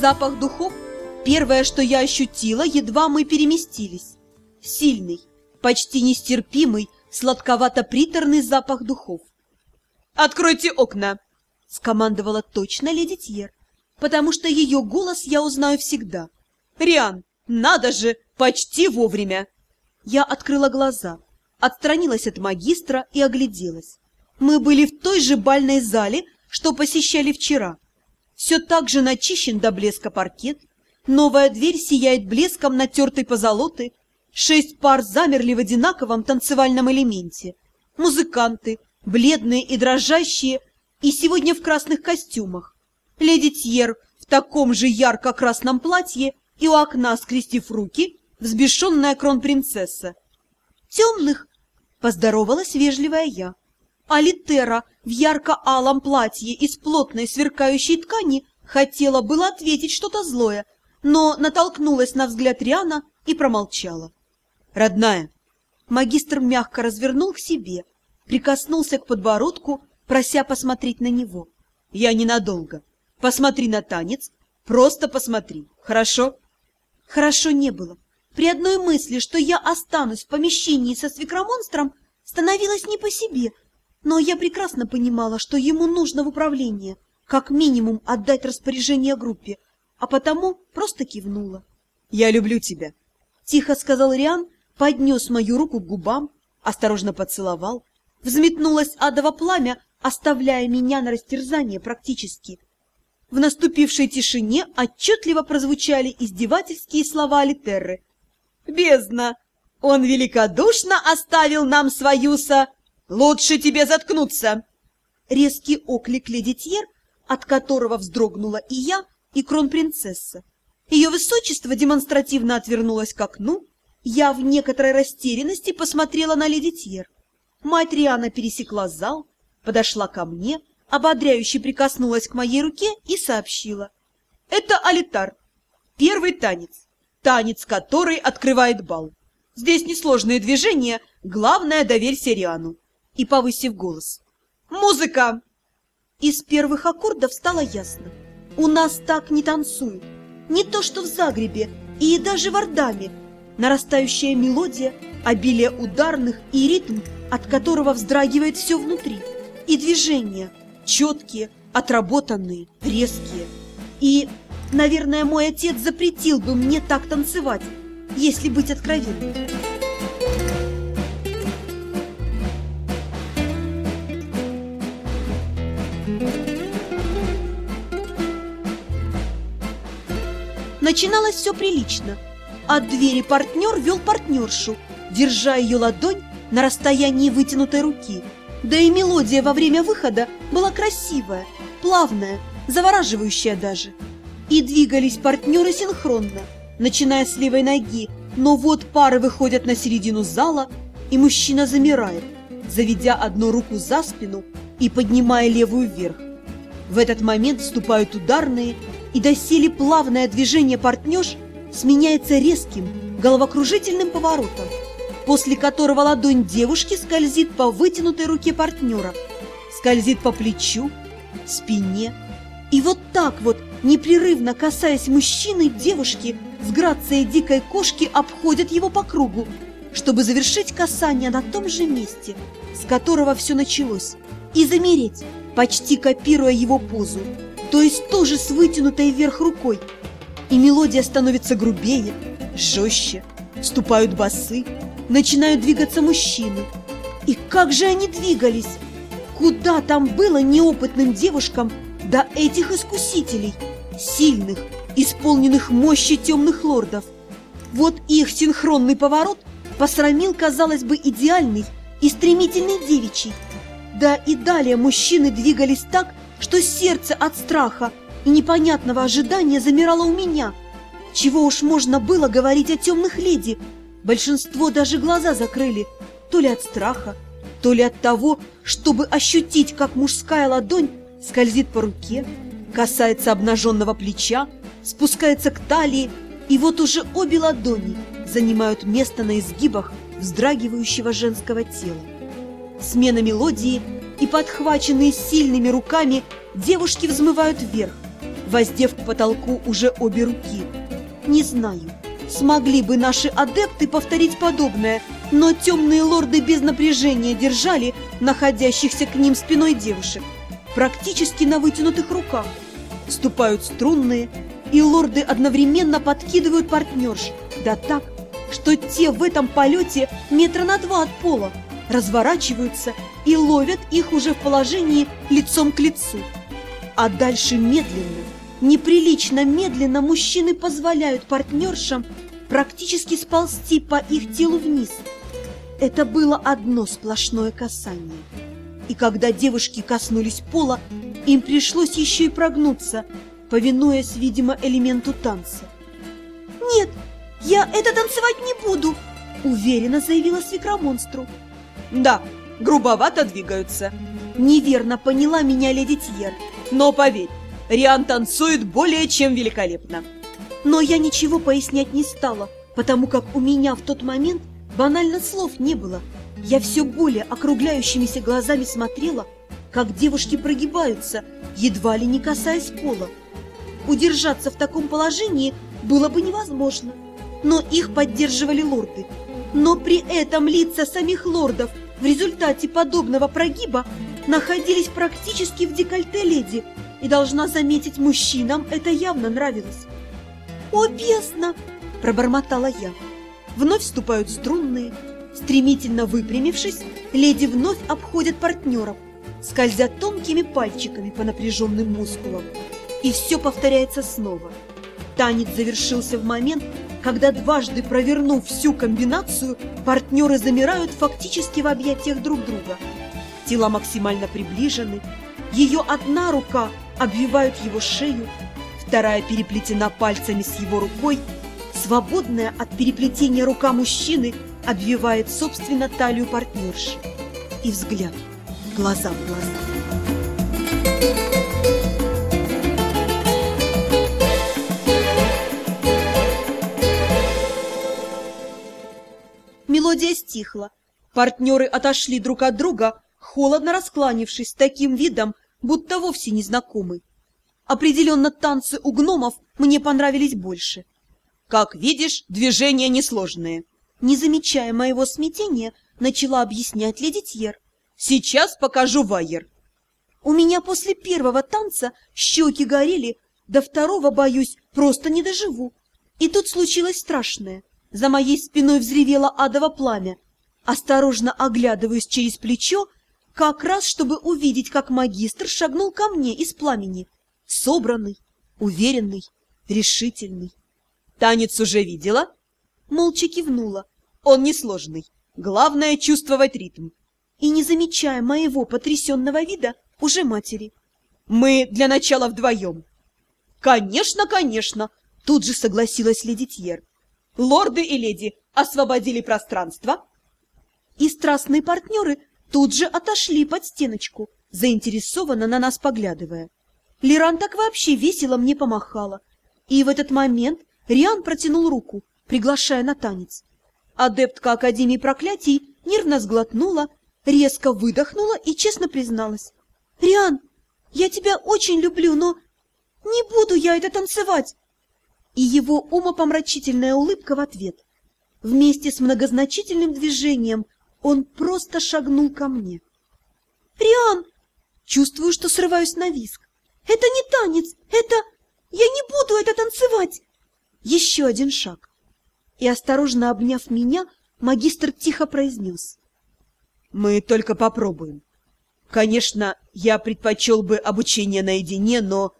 запах духов – первое, что я ощутила, едва мы переместились. Сильный, почти нестерпимый, сладковато-приторный запах духов. «Откройте окна!» – скомандовала точно леди Тьер, потому что ее голос я узнаю всегда. «Риан, надо же, почти вовремя!» Я открыла глаза, отстранилась от магистра и огляделась. Мы были в той же бальной зале, что посещали вчера. Все так же начищен до блеска паркет, новая дверь сияет блеском натертой позолоты, шесть пар замерли в одинаковом танцевальном элементе. Музыканты, бледные и дрожащие, и сегодня в красных костюмах. Леди Тьер в таком же ярко-красном платье и у окна, скрестив руки, взбешенная кронпринцесса. «Темных!» — поздоровалась вежливая я. Алитера в ярко-алом платье из плотной сверкающей ткани хотела было ответить что-то злое, но натолкнулась на взгляд Риана и промолчала. «Родная!» Магистр мягко развернул к себе, прикоснулся к подбородку, прося посмотреть на него. «Я ненадолго. Посмотри на танец, просто посмотри, хорошо?» Хорошо не было. При одной мысли, что я останусь в помещении со свекромонстром, становилось не по себе, но я прекрасно понимала, что ему нужно в управление, как минимум отдать распоряжение группе, а потому просто кивнула. «Я люблю тебя», — тихо сказал Риан, поднес мою руку к губам, осторожно поцеловал. Взметнулось адово пламя, оставляя меня на растерзание практически. В наступившей тишине отчетливо прозвучали издевательские слова Алитерры. «Бездна! Он великодушно оставил нам свою со...» «Лучше тебе заткнуться!» Резкий оклик леди Тьер, от которого вздрогнула и я, и кронпринцесса. Ее высочество демонстративно отвернулось к окну. Я в некоторой растерянности посмотрела на леди Тьер. Мать Риана пересекла зал, подошла ко мне, ободряюще прикоснулась к моей руке и сообщила. «Это алитар, первый танец, танец, который открывает бал. Здесь несложные движения, главное – доверься Риану и повысив голос. «Музыка!» Из первых аккордов стало ясно. У нас так не танцуют. Не то что в Загребе и даже в Ордаме. Нарастающая мелодия, обилие ударных и ритм, от которого вздрагивает все внутри. И движения четкие, отработанные, резкие. И, наверное, мой отец запретил бы мне так танцевать, если быть откровенным. Начиналось все прилично. От двери партнер вел партнершу, держа ее ладонь на расстоянии вытянутой руки. Да и мелодия во время выхода была красивая, плавная, завораживающая даже. И двигались партнеры синхронно, начиная с левой ноги, но вот пары выходят на середину зала, и мужчина замирает, заведя одну руку за спину и поднимая левую вверх. В этот момент вступают ударные, и доселе плавное движение партнерш сменяется резким, головокружительным поворотом, после которого ладонь девушки скользит по вытянутой руке партнера, скользит по плечу, спине. И вот так вот, непрерывно касаясь мужчины, девушки с грацией дикой кошки обходят его по кругу, чтобы завершить касание на том же месте, с которого все началось, и замереть, почти копируя его позу то есть тоже с вытянутой вверх рукой. И мелодия становится грубее, жестче, вступают басы, начинают двигаться мужчины. И как же они двигались! Куда там было неопытным девушкам до этих искусителей, сильных, исполненных мощи темных лордов? Вот их синхронный поворот посрамил, казалось бы, идеальный и стремительный девичий. Да и далее мужчины двигались так, что сердце от страха и непонятного ожидания замирало у меня. Чего уж можно было говорить о темных леди? Большинство даже глаза закрыли, то ли от страха, то ли от того, чтобы ощутить, как мужская ладонь скользит по руке, касается обнаженного плеча, спускается к талии, и вот уже обе ладони занимают место на изгибах вздрагивающего женского тела. Смена мелодии – и, подхваченные сильными руками, девушки взмывают вверх, воздев к потолку уже обе руки. Не знаю, смогли бы наши адепты повторить подобное, но темные лорды без напряжения держали находящихся к ним спиной девушек, практически на вытянутых руках. Вступают струнные, и лорды одновременно подкидывают партнерш, да так, что те в этом полете метра на два от пола разворачиваются и ловят их уже в положении лицом к лицу. А дальше медленно, неприлично медленно мужчины позволяют партнершам практически сползти по их телу вниз. Это было одно сплошное касание. И когда девушки коснулись пола, им пришлось еще и прогнуться, повинуясь, видимо, элементу танца. «Нет, я это танцевать не буду!» – уверенно заявила свекромонстру. «Да, грубовато двигаются!» Неверно поняла меня леди Тьер. «Но поверь, Риан танцует более чем великолепно!» Но я ничего пояснять не стала, потому как у меня в тот момент банально слов не было. Я все более округляющимися глазами смотрела, как девушки прогибаются, едва ли не касаясь пола. Удержаться в таком положении было бы невозможно, но их поддерживали лорды. Но при этом лица самих лордов в результате подобного прогиба находились практически в декольте леди, и, должна заметить, мужчинам это явно нравилось. «О, бездна!» – пробормотала я. Вновь вступают струнные. Стремительно выпрямившись, леди вновь обходят партнеров, скользя тонкими пальчиками по напряженным мускулам. И все повторяется снова. Танец завершился в момент, когда дважды провернув всю комбинацию, партнеры замирают фактически в объятиях друг друга. Тела максимально приближены, ее одна рука обвивает его шею, вторая переплетена пальцами с его рукой, свободная от переплетения рука мужчины обвивает, собственно, талию партнерши. И взгляд, глаза в глаза. Мелодия стихла. Партнеры отошли друг от друга, холодно раскланившись таким видом, будто вовсе не знакомы. Определенно танцы у гномов мне понравились больше. Как видишь, движения несложные. Не замечая моего смятения, начала объяснять леди Тьер. Сейчас покажу вайер. У меня после первого танца щеки горели, до второго, боюсь, просто не доживу. И тут случилось страшное. За моей спиной взревело адово пламя. Осторожно оглядываюсь через плечо, как раз чтобы увидеть, как магистр шагнул ко мне из пламени. Собранный, уверенный, решительный. Танец уже видела? Молча кивнула. Он несложный. Главное — чувствовать ритм. И не замечая моего потрясенного вида, уже матери. Мы для начала вдвоем. Конечно, конечно, тут же согласилась леди Тьер. Лорды и леди освободили пространство. И страстные партнеры тут же отошли под стеночку, заинтересованно на нас поглядывая. Лиран так вообще весело мне помахала. И в этот момент Риан протянул руку, приглашая на танец. Адептка Академии Проклятий нервно сглотнула, резко выдохнула и честно призналась. «Риан, я тебя очень люблю, но не буду я это танцевать и его умопомрачительная улыбка в ответ. Вместе с многозначительным движением он просто шагнул ко мне. «Риан!» Чувствую, что срываюсь на виск. «Это не танец! Это... Я не буду это танцевать!» Еще один шаг. И, осторожно обняв меня, магистр тихо произнес. «Мы только попробуем. Конечно, я предпочел бы обучение наедине, но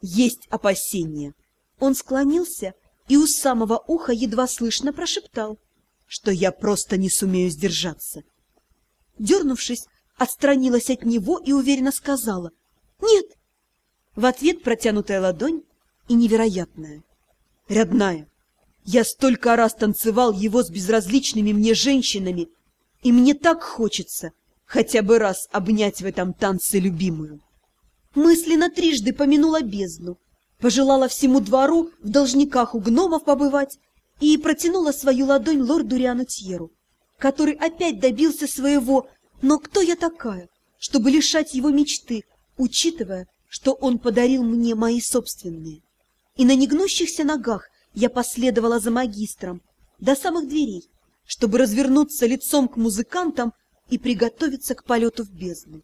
есть опасения». Он склонился и у самого уха едва слышно прошептал, что я просто не сумею сдержаться. Дернувшись, отстранилась от него и уверенно сказала «Нет!» В ответ протянутая ладонь и невероятная. «Родная, я столько раз танцевал его с безразличными мне женщинами, и мне так хочется хотя бы раз обнять в этом танце любимую». Мысленно трижды помянула бездну, пожелала всему двору в должниках у гномов побывать и протянула свою ладонь лорду Риану который опять добился своего, но кто я такая, чтобы лишать его мечты, учитывая, что он подарил мне мои собственные. И на негнущихся ногах я последовала за магистром до самых дверей, чтобы развернуться лицом к музыкантам и приготовиться к полету в бездну.